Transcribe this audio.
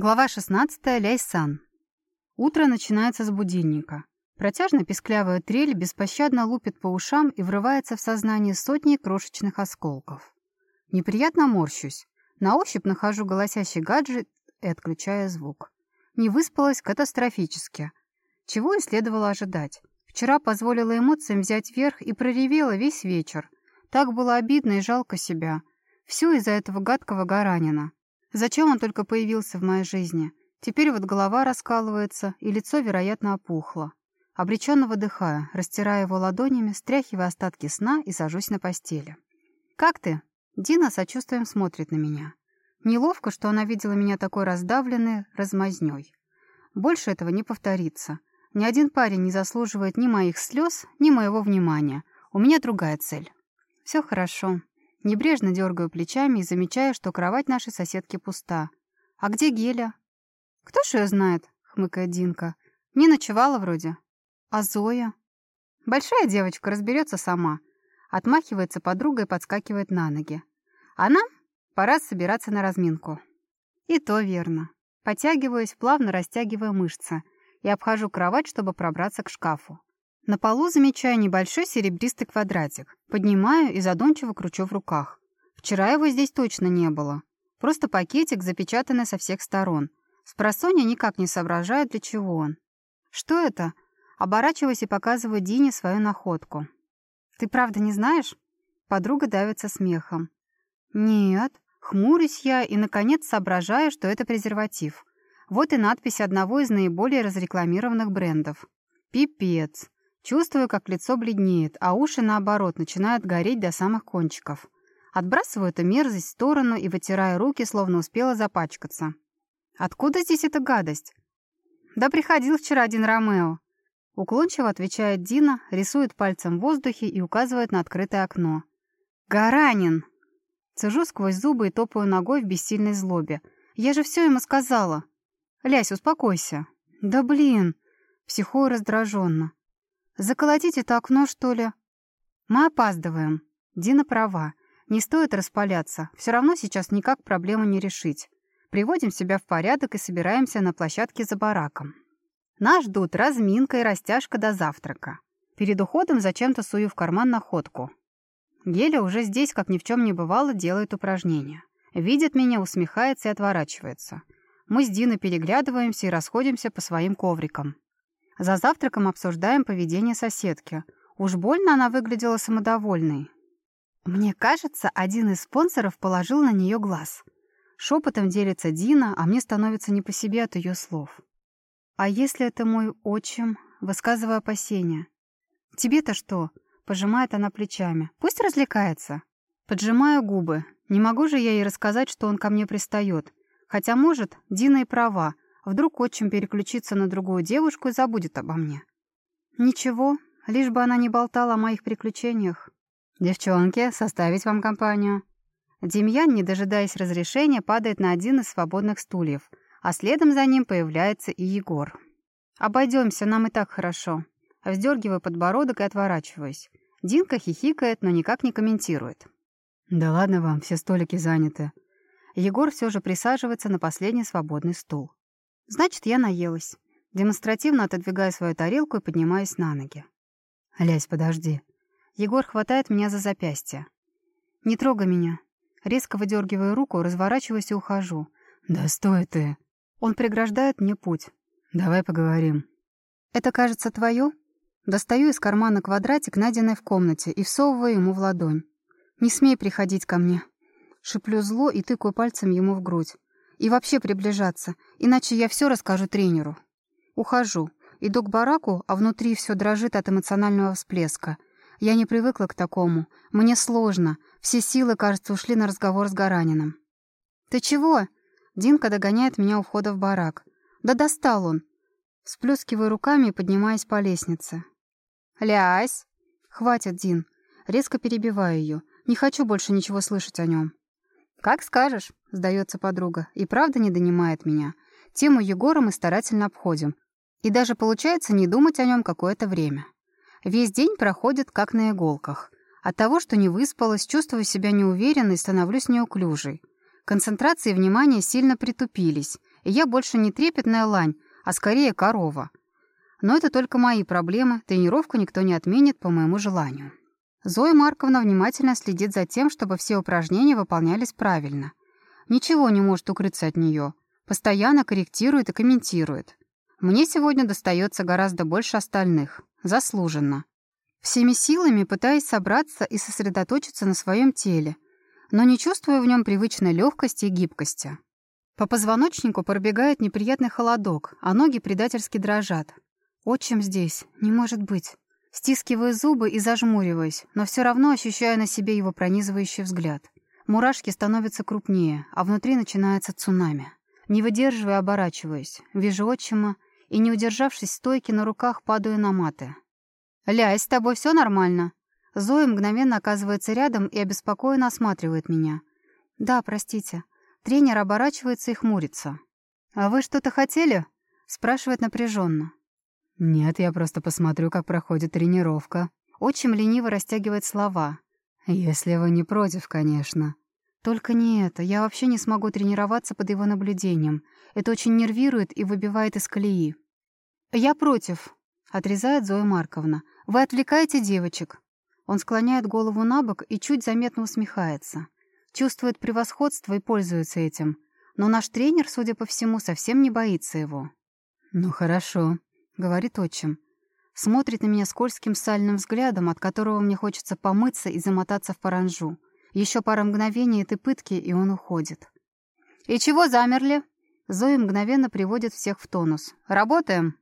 Глава 16. Ляйсан. Утро начинается с будильника. Протяжно-песклявая трель беспощадно лупит по ушам и врывается в сознание сотни крошечных осколков. Неприятно морщусь. На ощупь нахожу голосящий гаджет и отключаю звук. Не выспалась катастрофически. Чего и следовало ожидать. Вчера позволила эмоциям взять верх и проревела весь вечер. Так было обидно и жалко себя. Все из-за этого гадкого Гаранина. Зачем он только появился в моей жизни? Теперь вот голова раскалывается, и лицо, вероятно, опухло. Обреченно выдыхаю, растирая его ладонями, стряхивая остатки сна и сажусь на постели. «Как ты?» Дина сочувствием смотрит на меня. Неловко, что она видела меня такой раздавленной, размазнёй. Больше этого не повторится. Ни один парень не заслуживает ни моих слез, ни моего внимания. У меня другая цель. Все хорошо. Небрежно дергаю плечами и замечаю, что кровать нашей соседки пуста. «А где Геля?» «Кто ж ее знает?» — хмыкает Динка. «Не ночевала вроде». «А Зоя?» «Большая девочка, разберется сама». Отмахивается подруга и подскакивает на ноги. «А нам пора собираться на разминку». И то верно. Потягиваюсь, плавно растягивая мышцы, и обхожу кровать, чтобы пробраться к шкафу. На полу замечаю небольшой серебристый квадратик. Поднимаю и задумчиво кручу в руках. Вчера его здесь точно не было. Просто пакетик, запечатанный со всех сторон. Спросонья никак не соображает, для чего он. «Что это?» Оборачиваюсь и показываю Дине свою находку. «Ты правда не знаешь?» Подруга давится смехом. «Нет». Хмурюсь я и, наконец, соображаю, что это презерватив. Вот и надпись одного из наиболее разрекламированных брендов. «Пипец». Чувствую, как лицо бледнеет, а уши, наоборот, начинают гореть до самых кончиков. Отбрасываю эту мерзость в сторону и вытираю руки, словно успела запачкаться. «Откуда здесь эта гадость?» «Да приходил вчера один Ромео». Уклончиво отвечает Дина, рисует пальцем в воздухе и указывает на открытое окно. «Гаранин!» Цежу сквозь зубы и топаю ногой в бессильной злобе. «Я же все ему сказала!» «Лясь, успокойся!» «Да блин!» Психую раздраженно. Заколотить это окно, что ли? Мы опаздываем. Дина права. Не стоит распаляться. Все равно сейчас никак проблему не решить. Приводим себя в порядок и собираемся на площадке за бараком. Нас ждут разминка и растяжка до завтрака. Перед уходом зачем-то сую в карман находку. Геля уже здесь, как ни в чем не бывало, делает упражнения. Видит меня, усмехается и отворачивается. Мы с Диной переглядываемся и расходимся по своим коврикам. За завтраком обсуждаем поведение соседки. Уж больно она выглядела самодовольной. Мне кажется, один из спонсоров положил на нее глаз. Шепотом делится Дина, а мне становится не по себе от ее слов. «А если это мой отчим?» — высказывая опасения. «Тебе-то что?» — пожимает она плечами. «Пусть развлекается». Поджимаю губы. Не могу же я ей рассказать, что он ко мне пристает. Хотя, может, Дина и права — Вдруг отчим переключится на другую девушку и забудет обо мне. Ничего, лишь бы она не болтала о моих приключениях. «Девчонки, составить вам компанию?» Демьян, не дожидаясь разрешения, падает на один из свободных стульев, а следом за ним появляется и Егор. «Обойдемся, нам и так хорошо». Вздергиваю подбородок и отворачиваюсь. Динка хихикает, но никак не комментирует. «Да ладно вам, все столики заняты». Егор все же присаживается на последний свободный стул. Значит, я наелась. Демонстративно отодвигаю свою тарелку и поднимаюсь на ноги. «Лясь, подожди». Егор хватает меня за запястье. «Не трогай меня». Резко выдергиваю руку, разворачиваюсь и ухожу. «Да стой ты!» Он преграждает мне путь. «Давай поговорим». «Это, кажется, твое?» Достаю из кармана квадратик, найденный в комнате, и всовываю ему в ладонь. «Не смей приходить ко мне». Шиплю зло и тыкаю пальцем ему в грудь. И вообще приближаться, иначе я все расскажу тренеру. Ухожу. Иду к бараку, а внутри все дрожит от эмоционального всплеска. Я не привыкла к такому. Мне сложно. Все силы, кажется, ушли на разговор с Гаранином. «Ты чего?» Динка догоняет меня у входа в барак. «Да достал он!» Сплескиваю руками и поднимаюсь по лестнице. «Лясь!» «Хватит, Дин!» Резко перебиваю ее. Не хочу больше ничего слышать о нем. «Как скажешь», — сдается подруга, и правда не донимает меня. Тему Егора мы старательно обходим. И даже получается не думать о нем какое-то время. Весь день проходит как на иголках. От того, что не выспалась, чувствую себя неуверенной и становлюсь неуклюжей. Концентрация и внимание сильно притупились, и я больше не трепетная лань, а скорее корова. Но это только мои проблемы, тренировку никто не отменит по моему желанию. Зоя Марковна внимательно следит за тем, чтобы все упражнения выполнялись правильно. Ничего не может укрыться от нее. Постоянно корректирует и комментирует. Мне сегодня достается гораздо больше остальных. Заслуженно. Всеми силами пытаясь собраться и сосредоточиться на своем теле, но не чувствуя в нем привычной легкости и гибкости. По позвоночнику пробегает неприятный холодок, а ноги предательски дрожат. Отчим здесь, не может быть. Стискиваю зубы и зажмуриваюсь, но все равно ощущаю на себе его пронизывающий взгляд. Мурашки становятся крупнее, а внутри начинается цунами. Не выдерживая, оборачиваюсь. Вижу отчима и, не удержавшись стойки, на руках падаю на маты. «Лясь, с тобой все нормально?» Зоя мгновенно оказывается рядом и обеспокоенно осматривает меня. «Да, простите». Тренер оборачивается и хмурится. «А вы что-то хотели?» Спрашивает напряженно. «Нет, я просто посмотрю, как проходит тренировка». Отчим лениво растягивает слова. «Если вы не против, конечно». «Только не это. Я вообще не смогу тренироваться под его наблюдением. Это очень нервирует и выбивает из колеи». «Я против», — отрезает Зоя Марковна. «Вы отвлекаете девочек». Он склоняет голову на бок и чуть заметно усмехается. Чувствует превосходство и пользуется этим. Но наш тренер, судя по всему, совсем не боится его. «Ну хорошо», говорит отчим. Смотрит на меня скользким сальным взглядом, от которого мне хочется помыться и замотаться в паранжу. Еще пара мгновений этой пытки, и он уходит. «И чего замерли?» Зои мгновенно приводит всех в тонус. «Работаем!»